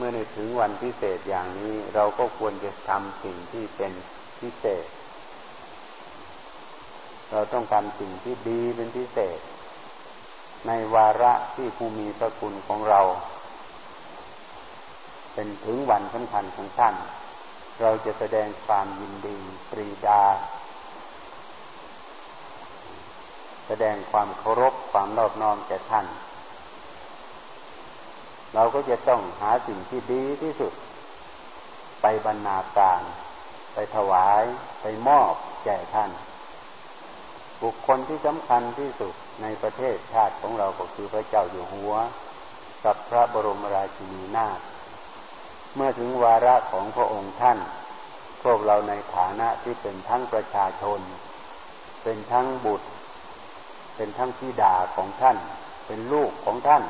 เมื่อในถึงวันพิเศษอย่างนี้ เราก็ควรจะทำสิ่งที่เป็นพิเศษ เราต้องทำสิ่งที่ดีเป็นพิเศษ ในวาระที่ผู้มีพระคุณของเรา เป็นถึงวันสำคัญของท่าน เราจะแสดงความยินดีปรีดา แสดงความเคารพความนอบน้อมแก่ท่าน เราก็จะต้องหาสิ่งที่ดีที่สุด ไปบรรณาการ ไปถวาย ไปมอบแก่ท่าน บุคคลที่สำคัญที่สุดในประเทศชาติของเราก็คือพระเจ้าอยู่หัว กับพระบรมราชินีนาถเมื่อถึงวาระของพระองค์ท่าน พวกเราในฐานะที่เป็นทั้งประชาชน เป็นทั้งบุตร เป็นทั้งพี่ดาของท่าน เป็นลูกของท่าน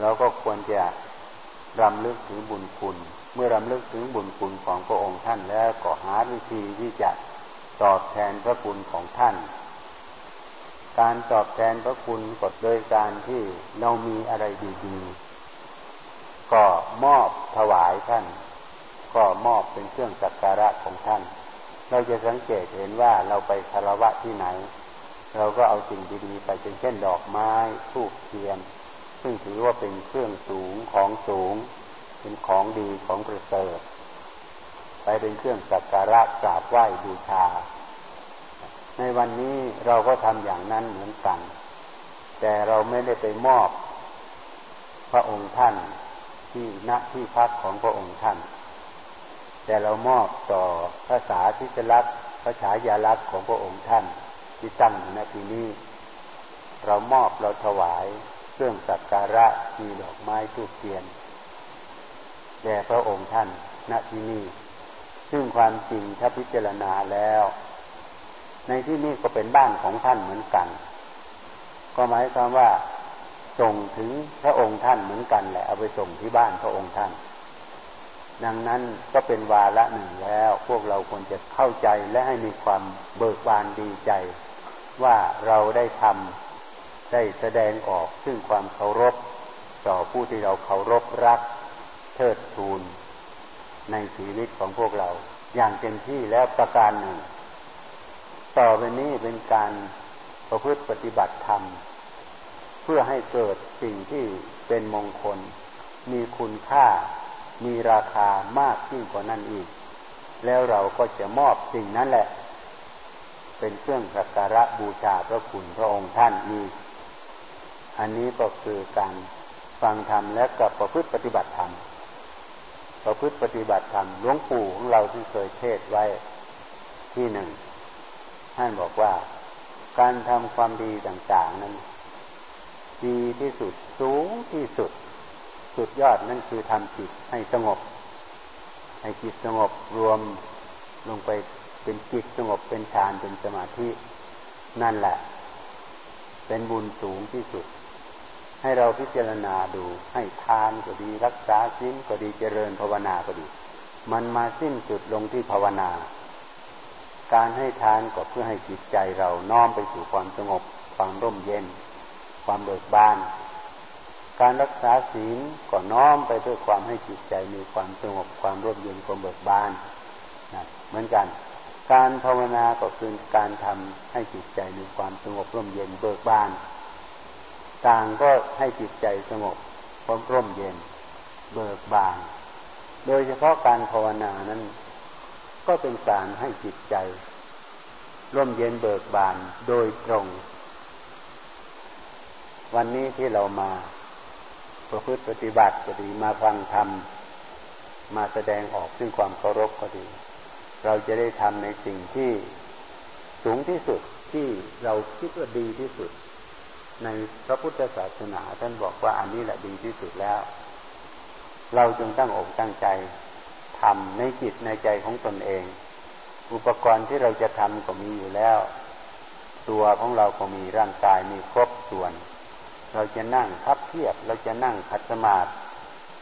เราก็ควรจะรำลึกถึงบุญคุณ เมื่อรำลึกถึงบุญคุณของพระองค์ท่านแล้วก็หาวิธีที่จะตอบแทนพระคุณของท่าน การตอบแทนพระคุณก็โดยการที่เรามีอะไรดีๆ ก็มอบถวายท่าน ก็มอบเป็นเครื่องสักการะของท่าน เราจะสังเกตเห็นว่าเราไปคารวะที่ไหน เราก็เอาสิ่งดีๆ ไปเช่นดอกไม้ทูบเทียน ซึ่งถือว่าเป็นเครื่องสูงของสูง เป็นของดีของประเสริฐไปเป็นเครื่องสักการะกราบไหว้บูชา ในวันนี้เราก็ทำอย่างนั้นเหมือนกัน แต่เราไม่ได้ไปมอบ พระองค์ท่านที่ณที่พักของพระองค์ท่าน แต่เรามอบต่อภาษาที่จะรักพระฉายาลักษณ์ของพระองค์ท่าน ที่ตั้งอยู่ณที่นี้ เรามอบเราถวาย เครื่องสักการะมีดอกไม้ทูบเทียนแด่พระองค์ท่านณที่นี่ซึ่งความจริงถ้าพิจารณาแล้ว ในที่นี้ก็เป็นบ้านของท่านเหมือนกัน ก็หมายความว่าส่งถึงพระองค์ท่านเหมือนกันแหละเอาไปส่งที่บ้านพระองค์ท่าน ดังนั้นก็เป็นวาระหนึ่งแล้ว พวกเราควรจะเข้าใจและให้มีความเบิกบานดีใจ ว่าเราได้ทำ ได้แสดงออกซึ่งความเคารพ ต่อผู้ที่เราเคารพรักเทิดทูนในชีวิตของพวกเรา อย่างเต็มที่แล้วประการหนึ่ง ต่อไปนี้เป็นการประพฤติปฏิบัติธรรม เพื่อให้เกิดสิ่งที่เป็นมงคล มีคุณค่า มีราคามากยิ่งกว่านั้นอีก แล้วเราก็จะมอบสิ่งนั้นแหละ เป็นเครื่องสักการะบูชาพระคุณพระองค์ท่านอีก อันนี้ก็คือการฟังธรรมและกับประพฤติปฏิบัติธรรม ประพฤติปฏิบัติธรรมหลวงปู่ของเราที่เคยเทศไว้ที่หนึ่งท่านบอกว่าการทำความดีต่าง ๆ นั้น ดีที่สุดสูงที่สุด สุดยอดนั่นคือทำจิตให้สงบ ให้จิตสงบรวมลงไปเป็นจิตสงบเป็นฌานเป็นสมาธิ นั่นแหละ เป็นบุญสูงที่สุด ให้เราพิจารณาดู ให้ทานก็ดีรักษาศีลก็ดีเจริญภาวนาก็ดี มันมาสิ้นสุดลงที่ภาวนา การให้ทานก็เพื่อให้จิตใจเราน้อมไปสู่ความสงบ ความร่มเย็น ความเบิกบาน การรักษาศีลก็น้อมไปเพื่อความให้จิตใจมีความสงบ ความร่มเย็นความเบิกบานนะเหมือนกัน การภาวนาก็คือการทำให้จิตใจมีความสงบร่มเย็นเบิกบาน ต่างก็ให้จิตใจสงบพร้อมร่มเย็น เบิกบาน โดยเฉพาะการภาวนานั้น ก็เป็นการให้จิตใจ ร่มเย็นเบิกบานโดยตรง วันนี้ที่เรามาประพฤติปฏิบัติก็ดีมาฟังธรรมมาแสดงออกซึ่งความเคารพก็ดี เราจะได้ทำในสิ่งที่สูงที่สุดที่เราคิดว่าดีที่สุด ในพระพุทธศาสนา ท่านบอกว่าอันนี้แหละดีที่สุดแล้ว เราจึงตั้งอกตั้งใจทำในจิตในใจของตนเอง อุปกรณ์ที่เราจะทำก็มีอยู่แล้ว ตัวของเราก็มีร่างกายมีครบส่วน เราจะนั่งทับเทียบ เราจะนั่งคัดสมาธิ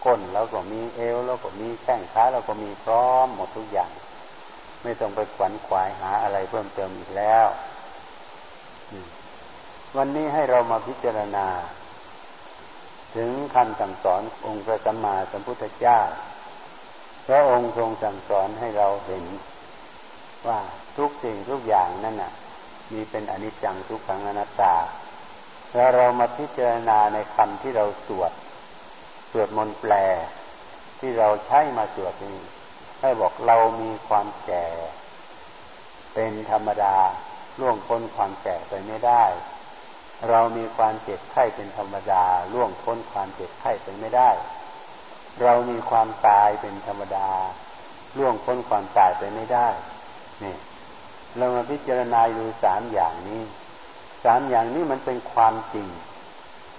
ก้นเราก็มีเอวเราก็มีแข้งขาเราก็มีพร้อมหมดทุกอย่าง ไม่ต้องไปขวัญขวายหาอะไรเพิ่มเติมอีกแล้ว วันนี้ให้เรามาพิจารณา ถึงคำสั่งสอนองค์พระสัมมาสัมพุทธเจ้าพระองค์ทรงสั่งสอนให้เราเห็น ว่าทุกสิ่งทุกอย่างนั่นน่ะ มีเป็นอนิจจังทุกขังอนัตตา แล้วเรามาพิจารณาในคำที่เราสวด สวดมนต์แปล ที่เราใช้มาสวดนี้ให้บอกเรามีความแก่ เป็นธรรมดาล่วงพ้นความแก่ไปไม่ได้ เรามีความเจ็บไข้เป็นธรรมดาล่วงพ้นความเจ็บไข้ไปไม่ได้ เรามีความตายเป็นธรรมดาล่วงพ้นความตายไปไม่ได้ นี่ เรามาพิจารณาดูสามอย่างนี้สามอย่างนี้มันเป็นความจริง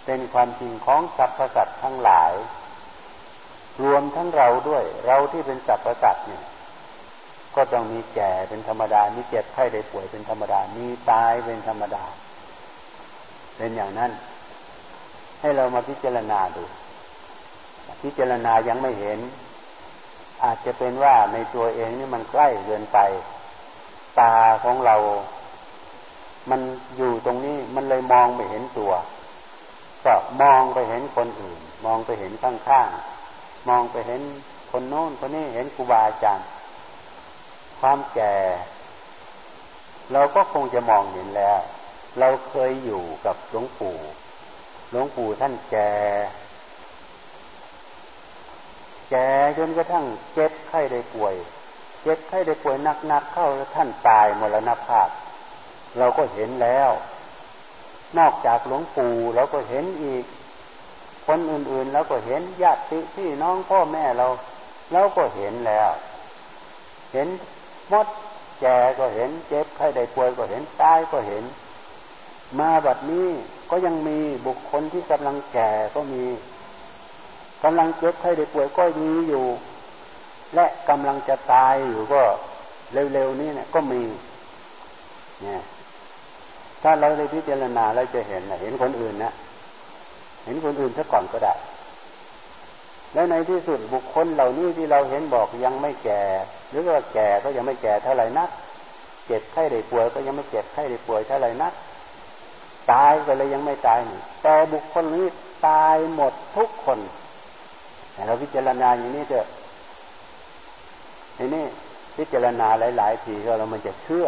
เป็นความจริงของสรรพสัตว์ทั้งหลาย รวมทั้งเราด้วย เราที่เป็นสรรพสัตว์เนี่ย ก็ต้องมีแก่เป็นธรรมดา มีเจ็บไข้ได้ป่วยเป็นธรรมดา มีตายเป็นธรรมดา เป็นอย่างนั้น ให้เรามาพิจารณาดู พิจารณายังไม่เห็น อาจจะเป็นว่าในตัวเองนี่มันใกล้เกินไป ตาของเรา มันอยู่ตรงนี้มันเลยมองไม่เห็นตัว ก็มองไปเห็นคนอื่น มองไปเห็นข้างๆมองไปเห็นคนโน้นคนนี้เห็นครูบาอาจารย์ความแก่ เราก็คงจะมองเห็นแล้ว เราเคยอยู่กับหลวงปู่ หลวงปู่ท่านแก่ แก่จนกระทั่งเจ็บไข้ได้ป่วย เจ็บไข้ได้ป่วยหนักๆเข้าแล้วท่านตายมรณภาพ เราก็เห็นแล้ว นอกจากหลวงปู่เราก็เห็นอีก คนอื่นๆเราก็เห็นญาติพี่น้องพ่อแม่เราเราก็เห็นแล้ว เห็นมดแก่ก็เห็นเจ็บไข้ได้ป่วยก็เห็นตายก็เห็น มาบัดนี้ก็ยังมีบุคคลที่กำลังแก่ก็มีกำลังเจ็บไข้ได้ป่วยก็มีอยู่ และกำลังจะตายอยู่ก็เร็วๆนี้เนี่ยก็มี เนี่ย ถ้าเราได้พิจารณาเราจะเห็นเห็นคนอื่นนะเห็นคนอื่นซะก่อนก็ได้ แล้วในที่สุดบุคคลเหล่านี้ที่เราเห็นบอกยังไม่แก่ หรือว่าแก่ก็ยังไม่แก่เท่าไหร่นัก เจ็บไข้ได้ป่วยก็ยังไม่เจ็บไข้ได้ป่วยเท่าไหร่นัก ตายก็เลยยังไม่ตายนี่แต่บุคคลนี้ตายหมดทุกคนแต่เราพิจารณาอย่างนี้เถอะทีนี้พิจารณาหลาย ๆ ทีก็เรามันจะเชื่อ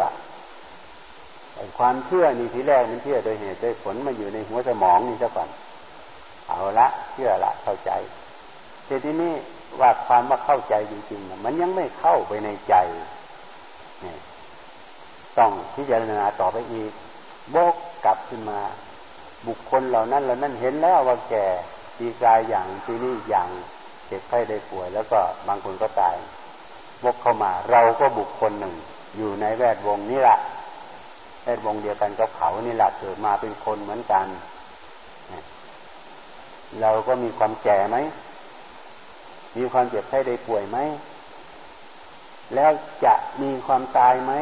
ความเชื่อนี่ทีแรกมันเชื่อโดยเหตุโดยผลมาอยู่ในหัวสมองนี่ซะก่อน เอาละเชื่อละเข้าใจทีนี้ว่าความว่าเข้าใจจริงๆมันยังไม่เข้าไปในใจต้องพิจารณาต่อไปอีกโบก กลับขึ้นมา บุคคลเหล่านั้นเหล่านั้นเห็นแล้วว่าแก่ดีกายอย่างที่นี่อย่างเจ็บไข้ได้ป่วย แล้วก็บางคนก็ตายบกเข้ามา เราก็บุคคลหนึ่ง อยู่ในแวดวงนี้แหละแวดวงเดียวกันกับเขานี่แหละเกิดมาเป็นคนเหมือนกัน เราก็มีความแก่ไหมมีความเจ็บไข้ได้ป่วยไหม แล้วจะมีความตายไหม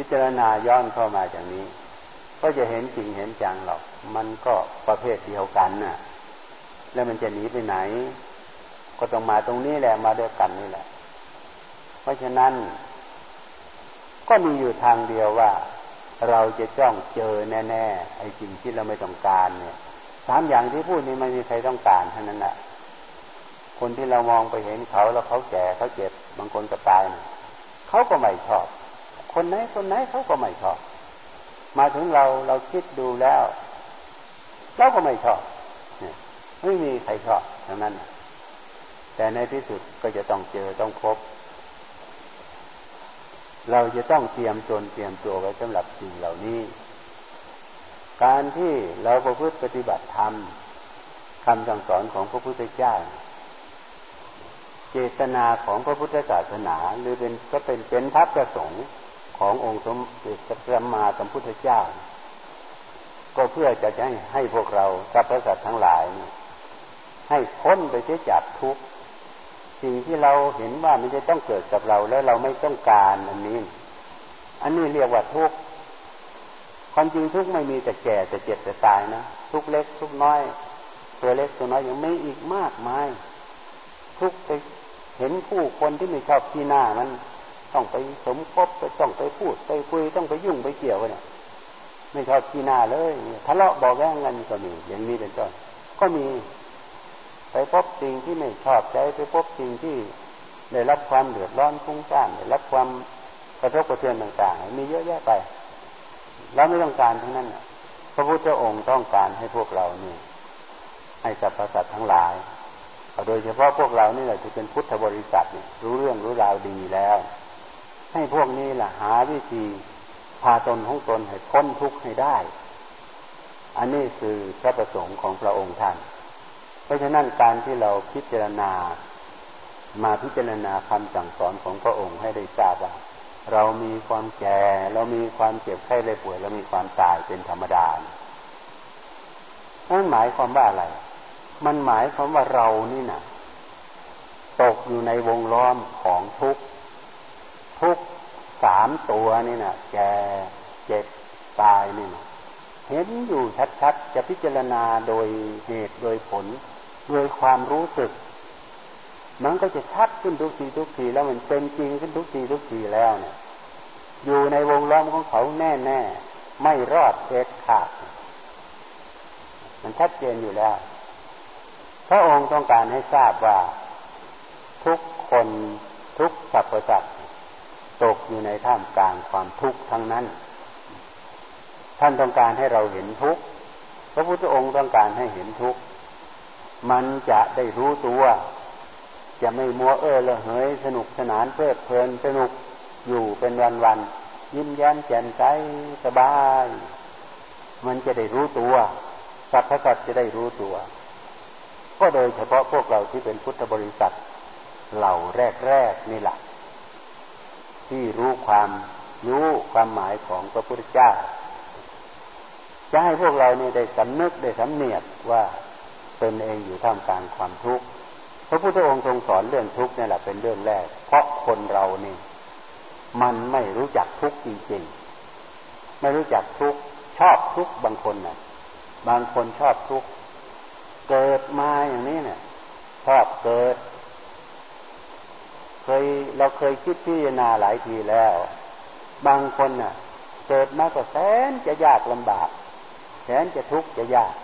พิจารณาย้อนเข้ามาอย่างนี้ ก็จะเห็นจริงเห็นจังหรอก มันก็ประเภทเดียวกันน่ะ แล้วมันจะหนีไปไหน ก็ต้องมาตรงนี้แหละมาด้วยกันนี่แหละ เพราะฉะนั้น ก็มีอยู่ทางเดียวว่า เราจะจ้องเจอแน่ๆไอ้สิ่งที่เราไม่ต้องการเนี่ยสามอย่างที่พูดนี้ไม่มีใครต้องการเท่านั้นแหละคนที่เรามองไปเห็นเขาแล้วเขาแก่เขาเจ็บบางคนก็ตายเขาก็ไม่ชอบ คนไหนคนไหนเขาก็ไม่ชอบ มาถึงเราเราคิดดูแล้วเราก็ไม่ชอบไม่มีใครชอบทั้งนั้น แต่ในที่สุดก็จะต้องเจอต้องพบ เราจะต้องเตรียมตนเตรียมตัวไว้สำหรับสิ่งเหล่านี้ การที่เราประพฤติปฏิบัติธรรมคำสั่งสอนของพระพุทธเจ้า เจตนาของพระพุทธศาสนา หรือเป็นก็เป็นเป็นพระประสงค์ ขององค์สมเด็จพระมาสัมพุทธเจ้า ก็เพื่อจะให้ให้พวกเราสรรพสัตว์ทั้งหลายให้พ้นไปเสียจากทุกสิ่งที่เราเห็นว่ามันจะต้องเกิดกับเราแล้วเราไม่ต้องการอันนี้ อันนี้เรียกว่าทุกความจริงทุกไม่มีแต่แก่แต่เจ็บแต่ตายนะทุกเล็กทุกน้อย ตัวเล็กตัวน้อยยังไม่อีกมากมาย ทุกไปเห็นผู้คนที่ไม่ชอบที่หน้ามัน ต้องไปสมคบไปต้องไปพูดไปคุยต้องไปยุ่งไปเกี่ยวเนี่ยไม่ชอบขี้หน้าเลยทะเลาะบอกแย่งกันก็มีอย่างนี้เป็นต้นก็มีไปพบสิ่งที่ไม่ชอบใจไปพบสิ่งที่ได้รับความเดือดร้อนฟุ้งซ่านได้รับความกระทบกระเทือนต่างๆมีเยอะแยะไปเราไม่ต้องการทั้งนั้นพระพุทธองค์ต้องการให้พวกเรานี่ให้สรรพสัตว์ทั้งหลายโดยเฉพาะพวกเรานี่แหละที่เป็นพุทธบริษัทนี่รู้เรื่องรู้ราวดีแล้ว ให้พวกนี้แหละหาวิธีพาตนของตนให้พ้นทุกข์ให้ได้ อันนี้คือพระประสงค์ของพระองค์ท่าน เพราะฉะนั้นการที่เราพิจารณามาพิจารณาคำสั่งสอนของพระองค์ให้ได้ทราบว่า เรามีความแก่ เรามีความเจ็บไข้ได้ป่วย เรามีความตายเป็นธรรมดานั่นหมายความว่าอะไร มันหมายความว่าเรานี่นะตกอยู่ในวงล้อมของทุกข์ ทุกสามตัวนี่นะแก่เจ็บตายนี่นะเห็นอยู่ชัดๆ จะพิจารณาโดยเหตุโดยผล โดยความรู้สึก มันก็จะชัดขึ้นทุกทีทุกทีแล้วมันเป็นจริงขึ้นทุกทีทุกทีแล้วเนี่ย อยู่ในวงล้อมของเขาแน่ๆ ไม่รอดเด็ดขาด มันชัดเจนอยู่แล้ว พระองค์ต้องการให้ทราบว่า ทุกคนทุกสรรพสัตว์ ตกอยู่ในท่ามกลางความทุกข์ทั้งนั้น ท่านต้องการให้เราเห็นทุกข์ พระพุทธองค์ต้องการให้เห็นทุกข์ มันจะได้รู้ตัว จะไม่มัวเออละเหยสนุกสนานเพลิดเพลินสนุกอยู่เป็นวันวันยิ้มแย้มแจ่มใสสบาย มันจะได้รู้ตัวสรรพสัตว์จะได้รู้ตัว ก็โดยเฉพาะพวกเราที่เป็นพุทธบริษัทเหล่าแรกๆนี่แหละ ที่รู้ความรู้ความหมายของพระพุทธเจ้า จะให้พวกเราเนี่ยได้สำนึกได้สำเนียกว่าตนเองอยู่ท่ามกลางความทุกข์พระพุทธองค์ทรงสอนเรื่องทุกข์นี่แหละเป็นเรื่องแรก เพราะคนเรานี่ มันไม่รู้จักทุกข์จริงๆ ไม่รู้จักทุกข์ชอบทุกข์บางคนนะ่ะ บางคนชอบทุกข์เกิดมาอย่างนี้เนี่ยชอบเกิด เคยเราเคยคิดพิจารณาหลายทีแล้ว บางคนน่ะ เกิดมาก็แสนจะยากลำบาก แสนจะทุกข์จะยาก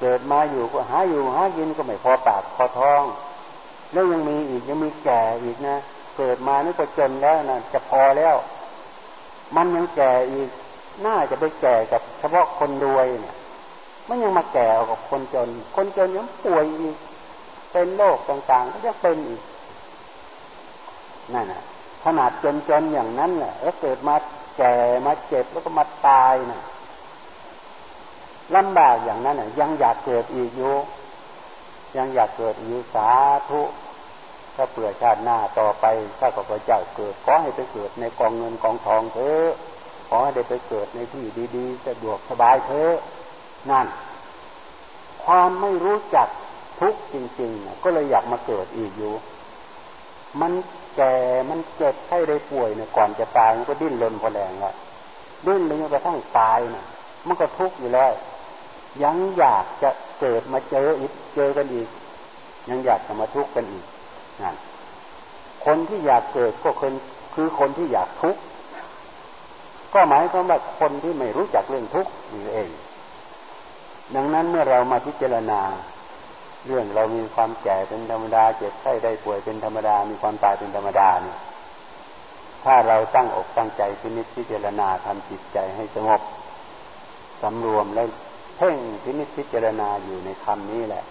เกิดมาอยู่ก็หาอยู่หากินก็ไม่พอปากพอท้อง แล้วยังมีอีกยังมีแก่อีกนะเกิดมานี่ก็จนแล้วนะจะพอแล้ว มันยังแก่อีกน่าจะไปแก่กับเฉพาะคนรวยเนี่ยมันยังมาแก่กับคนจน คนจนยังป่วยอีก เป็นโรคต่างๆก็ยังเป็นอีก นั่นนะขนาดจนๆอย่างนั้นแหละแล้วเกิดมาแก่มาเจ็บแล้วก็มาตายน่ะลำบากอย่างนั้นน่ะ ยังอยากเกิดอีกอยู่ยังอยากเกิดอยู่สาธุถ้าเปลือชาติหน้าต่อไปถ้าข้าพเจ้าเกิดขอให้ไปเกิดในกองเงินกองทองเถอะขอให้ได้ไปเกิดในที่ดีๆสะดวกสบายเถอะนั่น ความไม่รู้จักทุกจริงๆก็เลยอยากมาเกิดอีกอยู่ มัน แก่มันเจ็บไข้ได้ป่วยเนี่ยก่อนจะตายมันก็ดิ้นรนพอแรงละดิ้นเลยจนกระทั่งตายเนี่ยมันก็ทุกข์อยู่แล้ว ยังอยากจะเกิดมาเจออีกเจอกันอีก ยังอยากจะมาทุกข์กันอีกนั่นคนที่อยากเกิดก็คนคือคนที่อยากทุกข์ก็หมายความว่าคนที่ไม่รู้จักเรื่องทุกข์นี่เอง ดังนั้นเมื่อเรามาพิจารณา เรื่องเรามีความแก่เป็นธรรมดาเจ็บไข้ได้ป่วยเป็นธรรมดา มีความตายเป็นธรรมดาเนี่ยถ้าเราตั้งอกตั้งใจพินิจพิจารณาทำจิตใจให้สงบสำรวมแล้วเพ่งพินิจพิจารณาอยู่ในคำนี้แหละ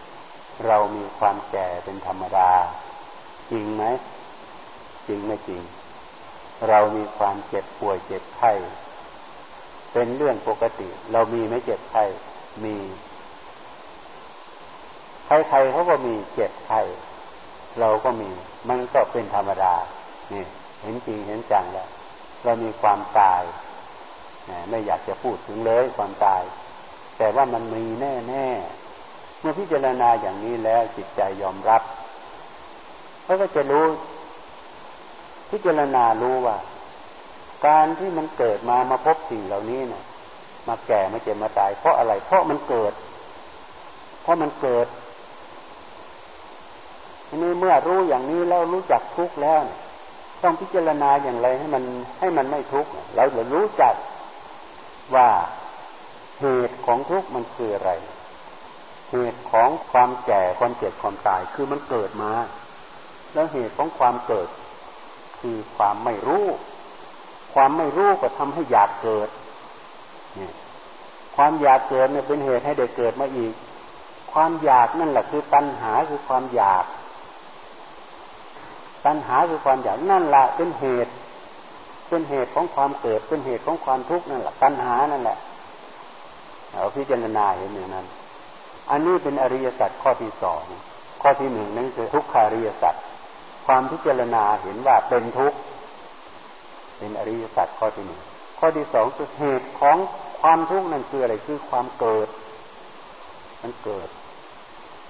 เรามีความแก่เป็นธรรมดา จริงไหมจริงไม่จริง เรามีความเจ็บป่วยเจ็บไข้เป็นเรื่องปกติ เรามีไม่เจ็บไข้มี ใครๆเขาก็มีเจ็บไข้เราก็มี มันก็เป็นธรรมดานี่เห็นจริงเห็นจังแล้วเรามีความตายไม่อยากจะพูดถึงเลยความตาย แต่ว่ามันมีแน่ๆเมื่อพิจารณาอย่างนี้แล้วจิตใจยอมรับเขาก็จะรู้ พิจารณารู้ว่า การที่มันเกิดมามาพบสิ่งเหล่านี้เนะ่ยมาแก่มาเจ็บมาตาย เพราะอะไร เพราะมันเกิด เพราะมันเกิด ทีนี้เมื่อรู้อย่างนี้แล้วรู้จักทุกข์แล้ว ต้องพิจารณาอย่างไรให้มันให้มันไม่ทุกข์เราจะรู้จักว่าเหตุของทุกข์มันคืออะไร เหตุของความแก่ความเจ็บความตายคือมันเกิดมา แล้วเหตุของความเกิด คือความไม่รู้ ความไม่รู้ก็ทำให้อยากเกิดเนี่ยความอยากเกิดเนี่ยเป็นเหตุให้เด็กเกิดมาอีก ความอยากนั่นแหละคือตัณหาคือความอยาก ตัณหาคือความอยากนั่นแหละเป็นเหตุ เป็นเหตุของความเกิด เป็นเหตุของความทุกข์นั่นแหละตัณหานั่นแหละเราพิจารณาเห็นอย่างนั้น อันนี้เป็นอริยสัจข้อที่สองข้อที่หนึ่งนั่นคือทุกขาริยสัจความพิจารณาเห็นว่าเป็นทุกข์เป็นอริยสัจข้อที่หนึ่งข้อที่สองคือเหตุของความทุกข์นั่นคืออะไรคือความเกิด มันเกิด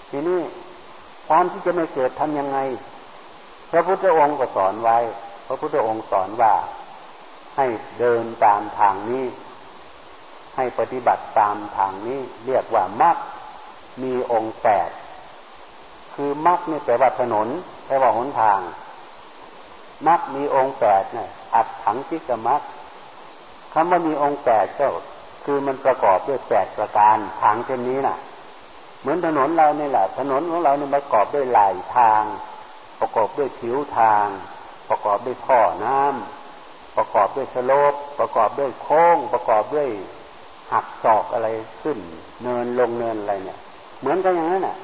ทีนี้ความที่จะไม่เกิดทํำยังไง พระพุทธองค์ก็สอนไว้ พระพุทธองค์สอนว่าให้เดินตามทางนี้ ให้ปฏิบัติตามทางนี้ เรียกว่ามรรคมีองค์แปดคือมรรคนี่แปลว่าถนนแปลว่าหนทางมรรคมีองค์แปดเนี่ยอัดถังทิกมรรคคำว่ามีองค์แปดก็คือมันประกอบด้วยแปดประการทางเช่นนี้น่ะ เหมือนถนนเราเนี่ยแหละถนนของเราเนี่ยประกอบด้วยหลายทาง ประกอบด้วยผิวทาง ประกอบด้วยท่อน้ำประกอบด้วยสโลปประกอบด้วยโค้ง ประกอบด้วยหักศอกอะไรขึ้น เนินลงเนินอะไรเนี่ย เหมือนกันอย่างนั้นน่ะ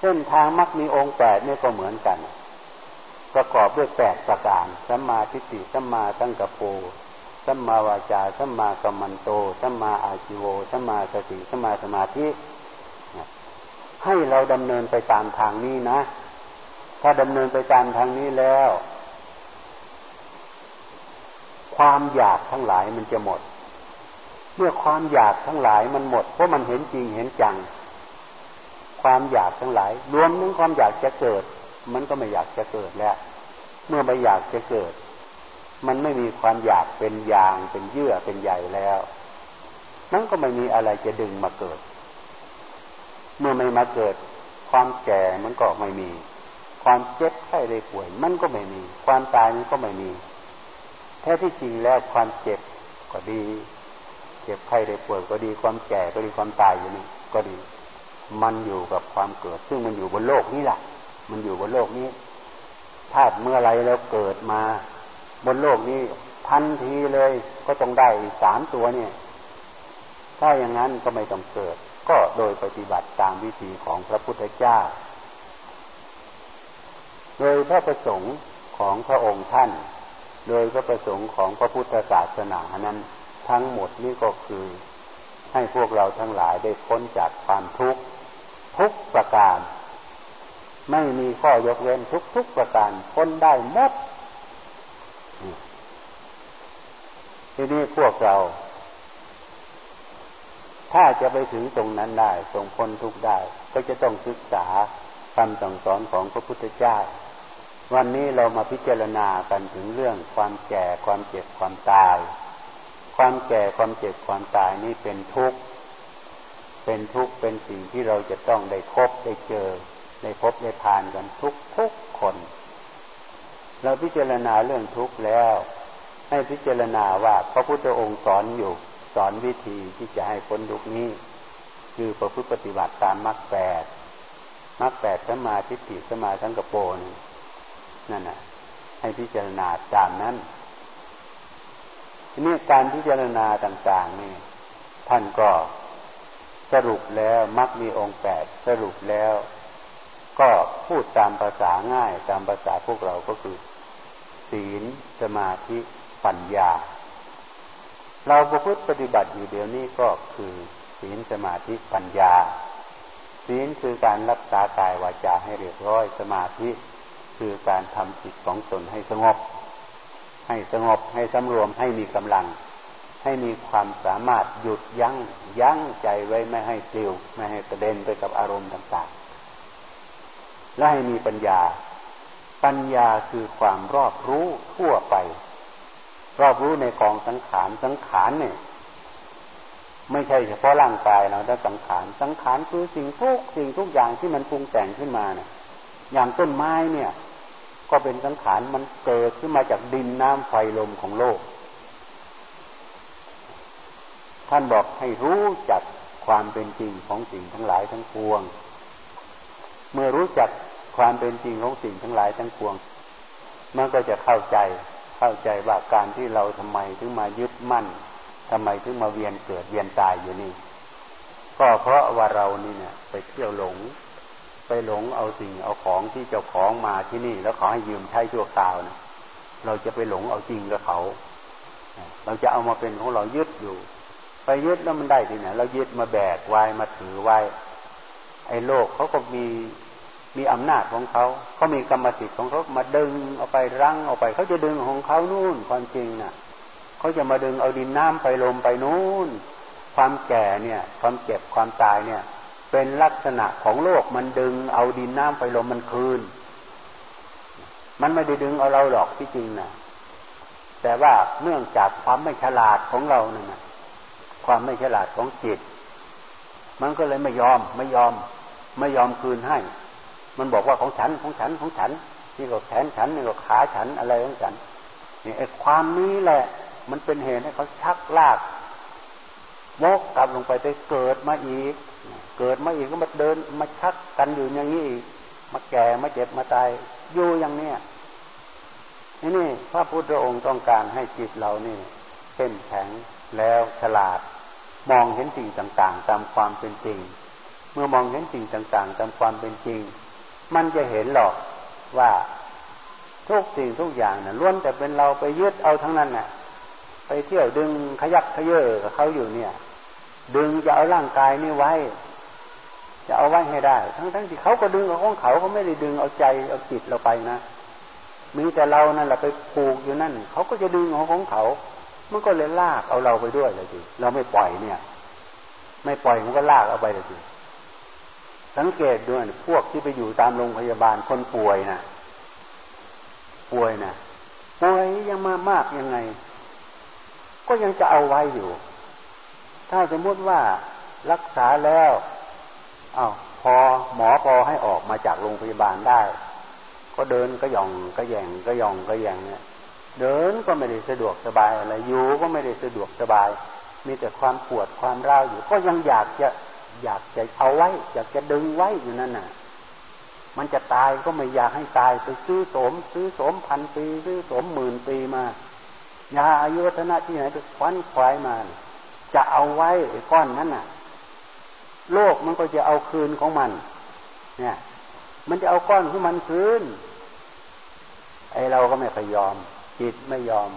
เส้นทางมักมีองค์แปดเนี่ยก็เหมือนกัน ประกอบด้วยแปดประการสัมมาทิฏฐิสัมมาตั้งกปูสัมมาวาจาสัมมากัมมันโตสัมมาอาชิโวสัมมาสติสัมมาสมาธิให้เราดำเนินไปตามทางนี้นะ ถ้าดำเนินไปตามทางนี้แล้ว ความอยากทั้งหลายมันจะหมด เมื่อความอยากทั้งหลายมันหมด เพราะมันเห็นจริงเห็นจัง ความอยากทั้งหลาย รวมถึงความอยากจะเกิด มันก็ไม่อยากจะเกิดแล้ว เมื่อไม่อยากจะเกิด มันไม่มีความอยากเป็นยาง เป็นเยื่อเป็นใหญ่แล้วมันก็ไม่มีอะไรจะดึงมาเกิด เมื่อไม่มาเกิด ความแก่มันก็ไม่มี ความเจ็บไข้ได้ป่วย มันก็ไม่มี ความตายมันก็ไม่มี แท้ที่จริงแล้วความเจ็บก็ดี เจ็บไข้ได้ป่วยก็ดีความแก่ก็ดีความตายอยู่นี่ก็ดี มันอยู่กับความเกิด ซึ่งมันอยู่บนโลกนี้แหละมันอยู่บนโลกนี้ ถ้าเมื่อไรแล้วเกิดมา บนโลกนี้ทันทีเลยก็ต้องได้สามตัวเนี่ย ถ้าอย่างนั้นก็ไม่ต้องเกิด ก็โดยปฏิบัติตามวิธีของพระพุทธเจ้า โดยพระประสงค์ของพระองค์ท่าน โดยพระประสงค์ของพระพุทธศาสนานั้น ทั้งหมดนี้ก็คือ ให้พวกเราทั้งหลายได้พ้นจากความทุกข์ทุกประการ ไม่มีข้อยกเว้นทุกทุกประการพ้นได้หมดทีนี้พวกเรา ถ้าจะไปถึงตรงนั้นได้ทรงพ้นทุกได้ ก็จะต้องศึกษาคำสั่งสอนของพระพุทธเจ้า วันนี้เรามาพิจารณากันถึงเรื่องความแก่ความเจ็บความตาย ความแก่ความเจ็บความตายนี่เป็นทุกข์ เป็นทุกข์เป็นสิ่งที่เราจะต้องได้พบได้เจอได้พบได้ผ่านกันทุกทุกคน เราพิจารณาเรื่องทุกข์แล้ว ให้พิจารณาว่าพระพุทธองค์สอนอยู่สอนวิธีที่จะให้พ้นทุกนี้ คือประพฤติปฏิบัติตามมรรคแปดมรรคแปดสมาธิฏสมาทั้งกระโปน นั่นน่ะ ให้พิจารณาตามนั้นทีนี้การพิจารณาต่าง ๆ นี่ ท่านก็สรุปแล้วมักมีองค์แปดสรุปแล้ว ก็พูดตามภาษาง่าย ตามภาษาพวกเราก็คือ ศีลสมาธิปัญญา เราประพฤติปฏิบัติอยู่เดี๋ยวนี้ก็คือ ศีลสมาธิปัญญา ศีลคือการรักษากายวาจาให้เรียบร้อยสมาธิ คือการทำจิตของตนให้สงบ ให้สงบให้สำรวมให้มีกำลัง ให้มีความสามารถหยุดยัง้งยั้งใจไว้ไม่ให้ปลิวไม่ให้กระเด็นไปกับอารมณ์ต่างๆ และให้มีปัญญา ปัญญาคือความรอบรู้ทั่วไป รอบรู้ในกองสังขารสังขารเนี่ยไม่ใช่เฉพาะร่างกายเราแต่สังขาร สังขารคือสิ่งทุกสิ่งทุกอย่างที่มันปรุงแต่งขึ้นมาเนี่ยอย่างต้นไม้เนี่ย ก็เป็นสังขารมันเกิดขึ้นมาจากดินน้ำไฟลมของโลก ท่านบอกให้รู้จักความเป็นจริงของสิ่งทั้งหลายทั้งปวง เมื่อรู้จักความเป็นจริงของสิ่งทั้งหลายทั้งปวง มันก็จะเข้าใจเข้าใจว่าการที่เราทำไมถึงมายึดมั่นทำไมถึงมาเวียนเกิดเวียนตายอยู่นี่ ก็เพราะว่าเรานี่เนี่ยไปเที่ยวหลง ไปหลงเอาสิ่งเอาของที่เจ้าของมาที่นี่ แล้วขอให้ยืมใช้ชั่วคราวนะเราจะไปหลงเอาจริงกับเขา เราจะเอามาเป็นของเรายึดอยู่ ไปยึดแล้วมันได้ที่ไหนเรายึดมาแบกไว้มาถือไว้ ไอ้โลกเขาก็มีมีอำนาจของเขาเขามีกรรมสิทธิ์ของเขามาดึงเอาไปรั้งเอาไป เขาจะดึงของเขานู่นความจริงน่ะเขาจะมาดึงเอาดินน้ำไปลมไปนู่นความแก่เนี่ย ความเจ็บความตายเนี่ย เป็นลักษณะของโลกมันดึงเอาดินน้ำไปลมมันคืน มันไม่ได้ดึงเอาเราหรอกที่จริงนะแต่ว่าเนื่องจากความไม่ฉลาดของเราเนี่ยนะความไม่ฉลาดของจิต มันก็เลยไม่ยอมไม่ยอม ไม่ยอมคืนให้ มันบอกว่าของฉันของฉันของฉันนี่ก็แขนฉันนี่ก็ขาฉันอะไรของฉันนี่ไอ้ความนี้แหละ มันเป็นเหตุให้เขาชักลากวกกลับลงไปได้เกิดมาอีก เกิดมาอีกก็มาเดินมาชักกันอยู่อย่างนี้อีกมาแก่มาเจ็บมาตายอยู่อย่างเนี้ยนี่นี่พระพุทธองค์ต้องการให้จิตเรานี่เข้มแข็งแล้วฉลาด มองเห็นสิ่งต่าง ๆ ตามความเป็นจริง เมื่อมองเห็นสิ่งต่าง ๆ ตามความเป็นจริง มันจะเห็นหรอกว่าทุกสิ่งทุกอย่างนะ่ะล้วนแต่เป็นเราไปยึดเอาทั้งนั้นน่ะ ไปเที่ยวดึงขยักขยเยอกับเขาอยู่เนี่ย ดึงจะเอาร่างกายนี่ไว้ จะเอาไว้ให้ได้ ทั้งทั้งที่เขาก็ดึงเอาของเขาเขาไม่ได้ดึงเอาใจเอาจิตเราไปนะ มีแต่เรานั่นแหละไปผูกอยู่นั่น เขาก็จะดึงของของเขา มันก็เลยลากเอาเราไปด้วยเลยทีเราไม่ปล่อยเนี่ย ไม่ปล่อยมันก็ลากเอาไปเลยทีสังเกตด้วยพวกที่ไปอยู่ตามโรงพยาบาลคนป่วยนะป่วยนะป่วยยังมามากยังไง ก็ยังจะเอาไว้อยู่ ถ้าสมมติว่ารักษาแล้ว อา้าวพอหมอพอให้ออกมาจากโรงพยาบาลได้ ก็เดินก็ย่องก็แย่งก็ย่องก็แย่งเนี่ยเดินก็ไม่ได้สะดวกสบายอะไรอยู่ก็ไม่ได้สะดวกสบาย มีแต่ความปวดความร้าวอยู่ ก็ยังอยากจะอยากจะเอาไว้ อยากจะดึงไว้อยู่นั่นน่ะ มันจะตายก็ไม่อยากให้ตายไปซื้อสม ซื้อสมพันปี ซื้อสมหมื่นปีมายาอายุวัฒนะที่ไหนไปควันควายมา จะเอาไว้ไอ้ก้อนนั้นน่ะ โลกมันก็จะเอาคืนของมัน เนี่ย มันจะเอาก้อนของมันคืน ไอ้เราก็ไม่เคยอม จิตไม่ยอม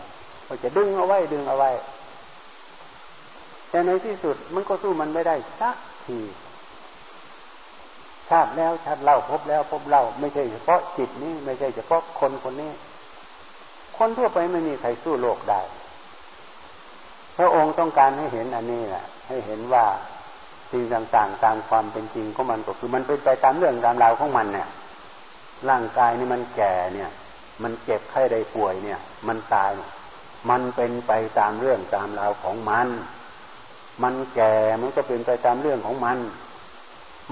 ก็จะดึงเอาไว้ดึงเอาไว้ แต่ในที่สุดมันก็สู้มันไม่ได้สักทีชาติแล้วชาติเล่าพบแล้วพบเล่า ไม่ใช่เฉพาะจิตนี้ไม่ใช่เฉพาะคนคนนี้ คนทั่วไปไม่มีใครสู้โลกได้ พระองค์ต้องการให้เห็นอันนี้แหละให้เห็นว่า สิ่งต่างๆ ตามความเป็นจริงของมันก็คือมันเป็นไปตามเรื่องตามราวของมันเนี่ย ร่างกายนี่มันแก่เนี่ย มันเจ็บไข้ได้ป่วยเนี่ย มันตาย มันเป็นไปตามเรื่องตามราวของมัน มันแก่มันก็เป็นไปตามเรื่องของมัน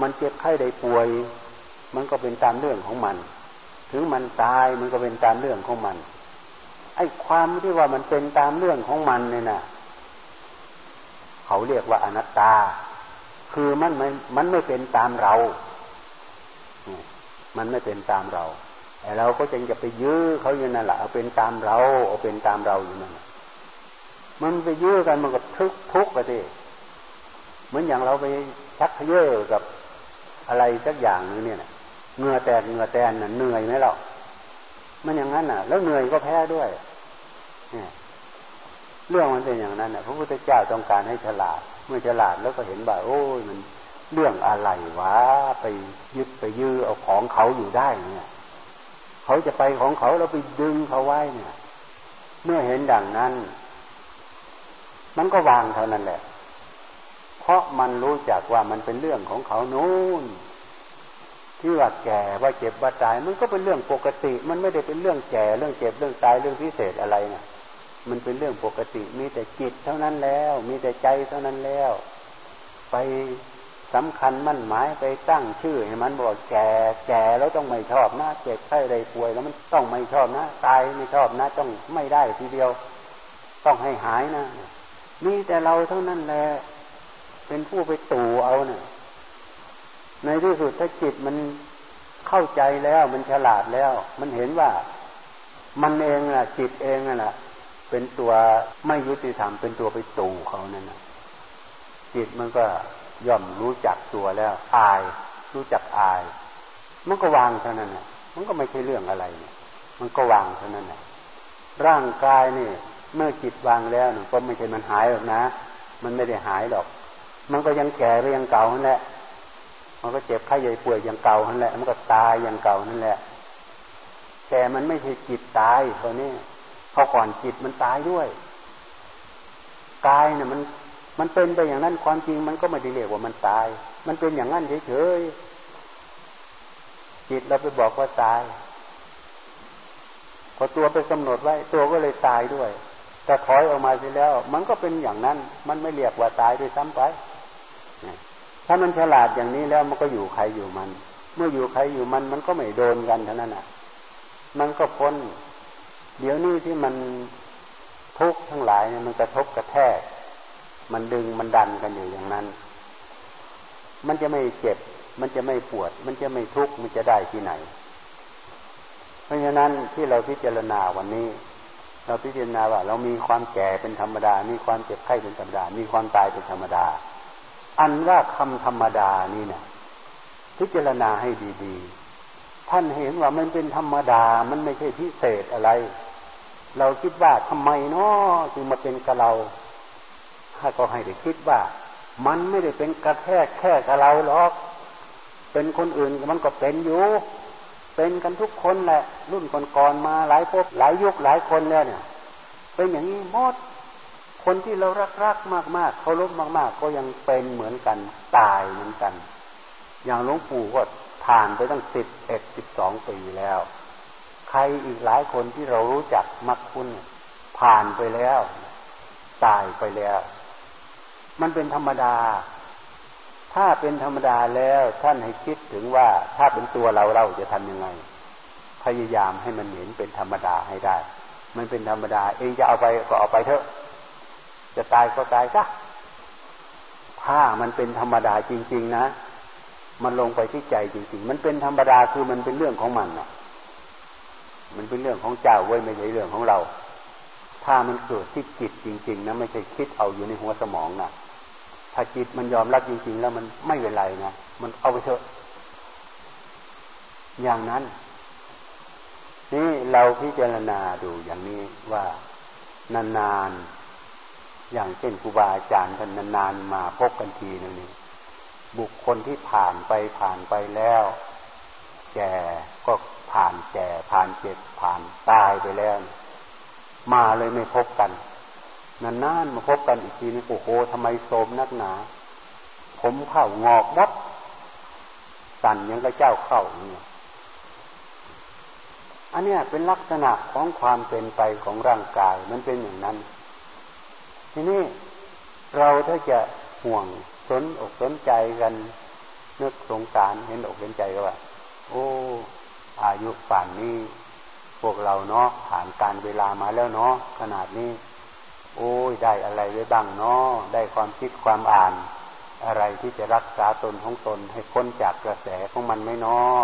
มันเจ็บไข้ได้ป่วย มันก็เป็นตามเรื่องของมัน ถึงมันตายมันก็เป็นตามเรื่องของมัน ไอ้ความที่ว่ามันเป็นตามเรื่องของมันเนี่ยนะเขาเรียกว่าอนัตตา คือมันไม่มันไม่เป็นตามเรา มันไม่เป็นตามเราแต่เราก็จึงจะไปยื้อเขาอยู่นั่นแหละเอาเป็นตามเราเอาเป็นตามเราอยู่นั่นมันไปยื้อกันมันก็ทุกทุกไปสิเหมือนอย่างเราไปชักเยอะกับอะไรสักอย่างนึงเนี่ยเหงื่อแตกเหงื่อแตนน่ะเหนื่อยไหมเรามันอย่างนั้นน่ะ แล้วเหนื่อยก็แพ้ด้วยเนี่ยเรื่องมันเป็นอย่างนั้นน่ะ พระพุทธเจ้าต้องการให้ฉลาด เมื่อฉลาดแล้วก็เห็นว่าโอ้ยมันเรื่องอะไรวะไปยึดไปยื้อเอาของเขาอยู่ได้เนี่ย เขาจะไปของเขาเราไปดึงเขาไว้เนี่ย เมื่อเห็นดังนั้น มันก็วางเท่านั้นแหละ เพราะมันรู้จักว่ามันเป็นเรื่องของเขานู้นที่ว่าแก่ว่าเจ็บว่าตาย มันก็เป็นเรื่องปกติ มันไม่ได้เป็นเรื่องแก่เรื่องเจ็บเรื่องตายเรื่องพิเศษอะไรเนะ่ย มันเป็นเรื่องปกติ มีแต่จิตเท่านั้นแล้ว มีแต่ใจเท่านั้นแล้ว ไปสำคัญมั่นหมายไปตั้งชื่อให้มันบอกแก่แก่แล้วต้องไม่ชอบนะเจ็บไข้ใดป่วยแล้วมันต้องไม่ชอบนะตายไม่ชอบนะต้องไม่ได้ทีเดียว ต้องให้หายนะมีแต่เราเท่านั้นแหละเป็นผู้ไปตู่เอาเนะ่ยในที่สุดถ้าจิตมันเข้าใจแล้วมันฉลาดแล้ว มันเห็นว่ามันเองอะ จิตเองอะ เป็นตัวไม่ยุติธรรมเป็นตัวไปตู่เขานั่นนะจิตมันก็ย่อมรู้จักตัวแล้ว อาย รู้จักอาย มันก็วางเท่านั้นนะมันก็ไม่ใช่เรื่องอะไรเนี่ยมันก็วางเท่านั้นนะร่างกายนี่ เมื่อจิตวางแล้วก็ไม่ใช่มันหายหรอกนะ มันไม่ได้หายหรอก มันก็ยังแก่เรียงเก่านั่นแหละ มันก็เจ็บไข้ใหญ่ป่วยอย่างเก่านั่นแหละ มันก็ตายอย่างเก่านั่นแหละ แต่มันไม่ใช่จิตตายเท่านี้ เขาก่อนจิตมันตายด้วยกายเนี่ยมัน มันเป็นไปอย่างนั้นความจริงมันก็ไม่ได้เรียกว่ามันตาย มันเป็นอย่างนั้นเฉยๆจิตเราไปบอกว่าตาย พอตัวไปกำหนดไว้ ตัวก็เลยตายด้วยแต่ถอยออกมาเสแล้ว มันก็เป็นอย่างนั้น มันไม่เรียกว่าตายด้วยซ้ำไปถ้ามันฉลาดอย่างนี้แล้วมันก็อยู่ใครอยู่มัน เมื่ออยู่ใครอยู่มัน มันก็ไม่โดนกันเท่านั้นอะ มันก็พ้น เดี๋ยวนี้ที่มันทุกข์ทั้งหลายเนี่ยมันกระทบกระแทก มันดึงมันดันกันอยู่อย่างนั้น มันจะไม่เจ็บ มันจะไม่ปวด มันจะไม่ทุกข์ มันจะได้ที่ไหน เพราะฉะนั้นที่เราพิจารณาวันนี้ เราพิจารณาว่า เรามีความแก่เป็นธรรมดา มีความเจ็บไข้เป็นธรรมดา มีความตายเป็นธรรมดา อันว่าคำธรรมดานี่เนี่ยพิจารณาให้ดี ๆ ท่านเห็นว่ามันเป็นธรรมดา มันไม่ใช่พิเศษอะไร เราคิดว่าทำไมเนาะจึงมาเป็นกับเราถ้าก็ให้ได้คิดว่า มันไม่ได้เป็นกระแทกแค่กับเราหรอก เป็นคนอื่นมันก็เป็นอยู่ เป็นกันทุกคนแหละ รุ่นก่อนๆมาหลายพบหลายยุคหลายคนแล้วเนี่ย เป็นอย่างนี้หมดคนที่เรารักๆมากๆเคารพมาก ๆ ก็ยังเป็นเหมือนกันตายเหมือนกัน อย่างหลวงปู่ก็ผ่านไปตั้งสิบเอ็ดสิบสองปีแล้ว ใครอีกหลายคนที่เรารู้จักมักคุ้นผ่านไปแล้ว ตายไปแล้ว มันเป็นธรรมดา ถ้าเป็นธรรมดาแล้วท่านให้คิดถึงว่าถ้าเป็นตัวเราเราจะทำยังไง พยายามให้มันเห็นเป็นธรรมดาให้ได้ มันเป็นธรรมดา เองจะเอาไปก็เอาไปเถอะ จะตายก็ตายซะถ้ามันเป็นธรรมดาจริง ๆ นะ มันลงไปที่ใจจริง ๆ มันเป็นธรรมดาคือมันเป็นเรื่องของมันนะ มันเป็นเรื่องของเจ้าไว้ยไม่ใช่เรื่องของเรา ถ้ามันเกิดที่จิตจริง ๆนะไม่ใช่คิดเอาอยู่ในหัวสมองนะถ้าจิตมันยอมรับจริง ๆ แล้วมันไม่เป็นไรนะมันเอาไปเถอะ อย่างนั้นนี่เราพิจารณาดูอย่างนี้ว่านานๆ อย่างเช่นครูบาอาจารย์ท่านนานๆ มาพบกันทีนึงนี่บุคคลที่ผ่านไปผ่านไปแล้ว แก่ก็ ผ่านแก่ผ่านเจ็บผ่านตายไปแล้ว มาเลยไม่พบกันนานๆมาพบกันอีกทีนึงโอ้โหทำไมโสมนักหนา ผมเข้างอกมดสั่นยังกระเจ้าเข้าเนี่ยอันเนี้ยเป็นลักษณะของความเป็นไปของร่างกายมันเป็นอย่างนั้น ทีนี้เราถ้าจะห่วงสนอกสนใจกันนึกสงสารเห็นอกเห็นใจก็ว่า โอ้ อายุป่านนี้ พวกเราเนาะผ่านการเวลามาแล้วเนาะขนาดนี้ โอ้ยได้อะไรไว้บ้างเนาะได้ความคิดความอ่าน อะไรที่จะรักษาตนของตนให้พ้นจากกระแสของมันไหมเนาะ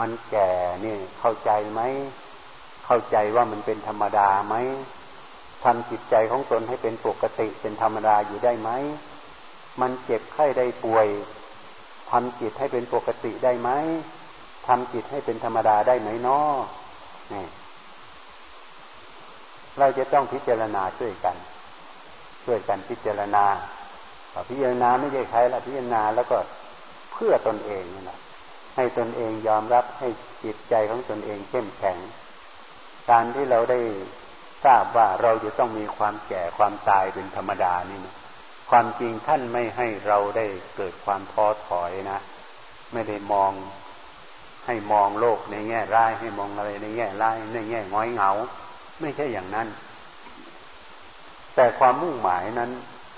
มันแก่นี่เข้าใจไหมเข้าใจว่ามันเป็นธรรมดาไหมทำจิตใจของตนให้เป็นปกติเป็นธรรมดาอยู่ได้ไหม มันเจ็บไข้ได้ป่วยทำจิตให้เป็นปกติได้ไหม ทำจิตให้เป็นธรรมดาได้ไหมนาะนี่เราจะต้องพิจารณาช่วยกัน ช่วยกันพิจารณาพิจารณาไม่ใช่ใครละพิจารณาแล้วก็เพื่อตนเองนี่นะให้ตนเองยอมรับให้จิตใจของตนเองเข้มแข็ง การที่เราได้ทราบว่าเราจะต้องมีความแก่ความตายเป็นธรรมดานี่นะความจริงท่านไม่ให้เราได้เกิดความท้อถอยนะ ไม่ได้มอง ให้มองโลกในแง่ร้ายให้มองอะไรในแง่ร้ายในแง่ง้อยเหงา ไม่ใช่อย่างนั้น แต่ความมุ่งหมายนั้น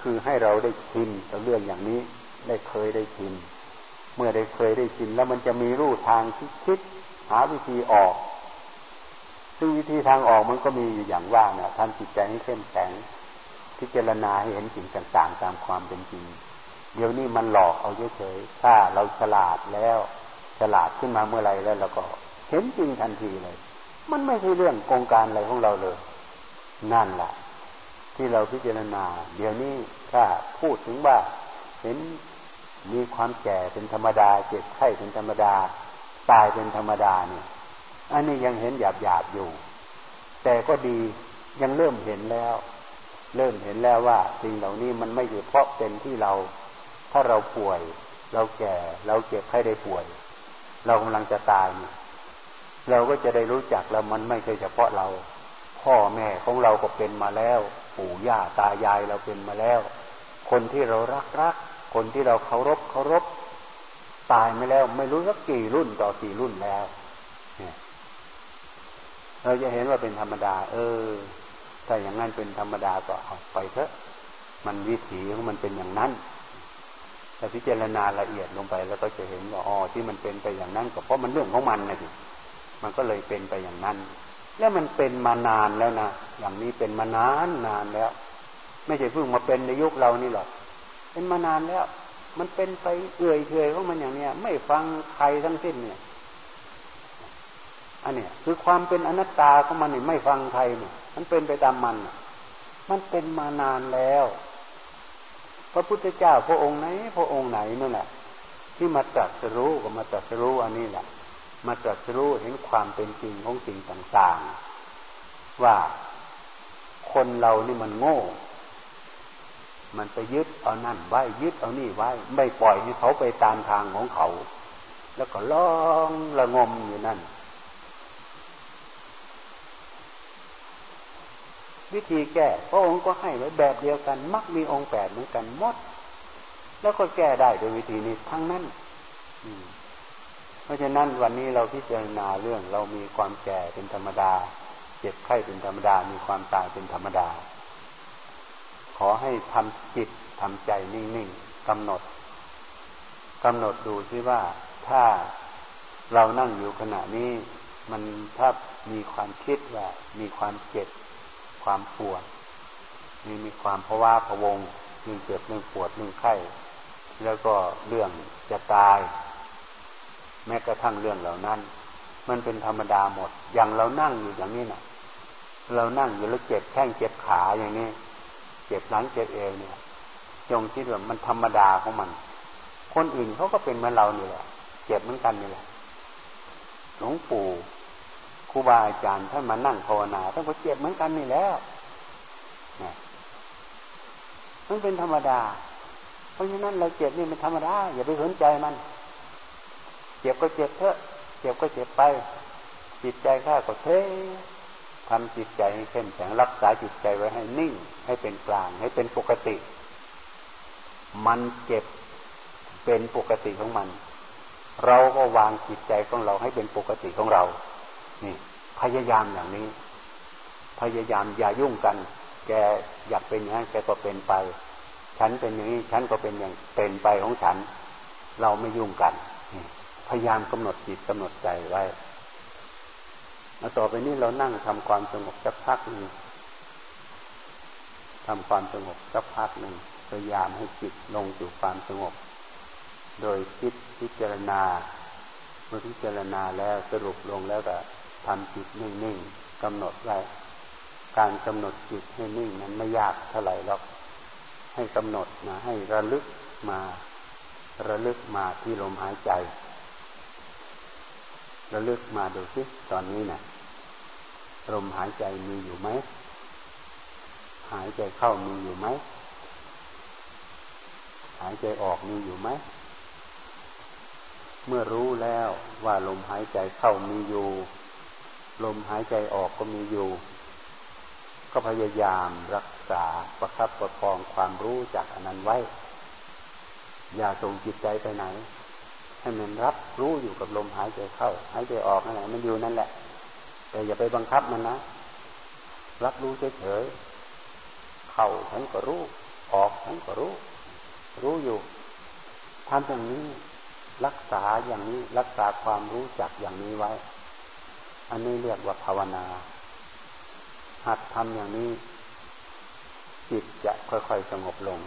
คือให้เราได้ชินกับเรื่องอย่างนี้ ได้เคยได้ชินเมื่อได้เคยได้ชินแล้วมันจะมีรูทางคิดคิด หาวิธีออก ซึ่งวิธีทางออกมันก็มีอยู่อย่างว่าเนี่ยทำจิตใจให้เข้มแข็งพิจารณาให้เห็นสิ่งต่างๆ ตามความเป็นจริง เดี๋ยวนี้มันหลอกเอาเฉยๆถ้าเราฉลาดแล้ว ฉลาดขึ้นมาเมื่อไรแล้วเราก็ เห็นจริงทันทีเลย มันไม่ใช่เรื่องโกงการอะไรของเราเลย นั่นแหละที่เราพิจารณา เดี๋ยวนี้ถ้าพูดถึงว่าเห็นมีความแก่เป็นธรรมดา เจ็บไข้เป็นธรรมดา ตายเป็นธรรมดาเนี่ย อันนี้ยังเห็นหยาบหยาบอยู่ แต่ก็ดียังเริ่มเห็นแล้ว เริ่มเห็นแล้วว่าสิ่งเหล่านี้มันไม่เฉพาะเป็นที่เรา ถ้าเราป่วย เราแก่ เราเจ็บไข้ได้ป่วย เรากำลังจะตายเนี่ยเราก็จะได้รู้จักแล้วมันไม่ใช่เฉพาะเรา พ่อแม่ของเราก็เป็นมาแล้ว ปู่ย่าตายายเราเป็นมาแล้ว คนที่เรารักรักคนที่เราเคารพเคารพตายไม่แล้ว ไม่รู้สักกี่รุ่นต่อกี่รุ่นแล้วเนี่ยเราจะเห็นว่าเป็นธรรมดา เออถ้าอย่างนั้นเป็นธรรมดาก็เอาไปเถอะ มันวิถีของมันเป็นอย่างนั้น แต่พิจารณาละเอียดลงไป แล้วก็จะเห็นว่าอ๋อที่มันเป็นไปอย่างนั้นก็เพราะมันเรื่องของมันนะทีมันก็เลยเป็นไปอย่างนั้น แล้วมันเป็นมานานแล้วนะอย่างนี้เป็นมานานนานแล้ว ไม่ใช่เพิ่งมาเป็นในยุคเรานี่หรอกเป็นมานานแล้ว มันเป็นไปเอื่อยเฉยของมันอย่างเนี้ยไม่ฟังใครทั้งสิ้นเนี่ยอันเนี้ยคือความเป็นอนัตตาของมันนี่ไม่ฟังใครเนี่ยมันเป็นไปตามมัน มันเป็นมานานแล้ว พระพุทธเจ้าพระองค์ไหน พระองค์ไหนนั่นแหละที่มาตรัสรู้ก็มาตรัสรู้อันนี้แหละมาตรัสรู้เห็นความเป็นจริงของสิ่งต่างๆ ว่าคนเรานี่มันโง่ มันไปยึดเอานั่นไว้ยึดเอานี่ไว้ ไม่ปล่อยให้เขาไปตามทางของเขา แล้วก็ล่องระงมอยู่นั่น วิธีแก้พระองค์ก็ให้ไว้แบบเดียวกัน มักมีองค์แปดเหมือนกันหมด แล้วก็แก้ได้โดยวิธีนี้ทั้งนั้นเพราะฉะนั้นวันนี้เราพิจารณาเรื่องเรามีความแก่เป็นธรรมดา เจ็บไข้เป็นธรรมดา มีความตายเป็นธรรมดา ขอให้ทำจิตทำใจนิ่งๆกำหนดกำหนดดูซิว่าถ้าเรานั่งอยู่ขณะนี้ มันถ้ามีความคิดว่ามีความเจ็บ ความปวดมีมีความภาวะพะวงเรื่องเจ็บเรื่องปวดเรื่องไข้แล้วก็เรื่องจะตาย แม้กระทั่งเรื่องเหล่านั้น มันเป็นธรรมดาหมด อย่างเรานั่งอยู่อย่างนี้นะ่ะเรานั่งอยู่แล้วเจ็บแข้งเจ็บขาอย่างนี้ เจ็บหลังเจ็บเอวเนี่ยจงคิดว่ามันธรรมดาของมัน คนอื่นเขาก็เป็นเหมือนเราเนี่แหละเจ็บเหมือนกันนี่แหละหลวงปู่ รูบาอาจารย์ท่านมานั่งภาวนาท่านก็เจ็บเหมือนกันนี่แล้วมันเป็นธรรมดา เพราะฉะนั้นเราเจ็บนี่มันธรรมดาอย่าไปสนใจมัน เจ็บก็เจ็บเถอะ เจ็บก็เจ็บไป จิตใจข้าก็เททำจิตใจให้เข้มแข็งรักษาจิตใจไว้ให้นิ่ง ให้เป็นกลาง ให้เป็นปกติ มันเจ็บเป็นปกติของมัน เราก็วางจิตใจของเราให้เป็นปกติของเรา นี่ พยายามอย่างนี้ พยายามอย่ายุ่งกัน แกอยากเป็นอย่างนั้นแกก็เป็นไป ฉันเป็นอย่างนี้ฉันก็เป็นอย่างเป็นไปของฉัน เราไม่ยุ่งกัน พยายามกำหนดจิตกำหนดใจไว้มาต่อไปนี้เรานั่งทำความสงบสักพักหนึ่งทำความสงบสักพักหนึ่งพยายามให้จิตลงสู่ความสงบ โดยคิดพิจารณาเมื่อพิจารณาแล้วสรุปลงแล้วก็ ทำจิตนิ่งๆกำหนดไว้การกำหนดจิตให้นิ่งนั้นไม่ยากเท่าไหร่หรอก ให้กำหนดมาให้ระลึกมาระลึกมาที่ลมหายใจ ระลึกมาดูสิตอนนี้นะ่ะลมหายใจมีอยู่ไหม หายใจเข้ามีอยู่ไหม หายใจออกมีอยู่ไหม เมื่อรู้แล้วว่าลมหายใจเข้ามีอยู่ ลมหายใจออกก็มีอยู่ ก็พยายามรักษาประคับประคองความรู้จากอันนั้นไว้ อย่าส่งจิตใจไปไหน ให้มันรับรู้อยู่กับลมหายใจเข้า หายใจออกนั่นแหละมันอยู่นั่นแหละ แต่อย่าไปบังคับมันนะ รับรู้เฉยๆเข้าฉันก็รู้ ออกฉันก็รู้ รู้อยู่ทำอย่างนี้รักษาอย่างนี้รักษาความรู้จักอย่างนี้ไว้ อันนี้เรียกว่าภาวนา หัดทำอย่างนี้ จิตจะค่อยๆสงบลง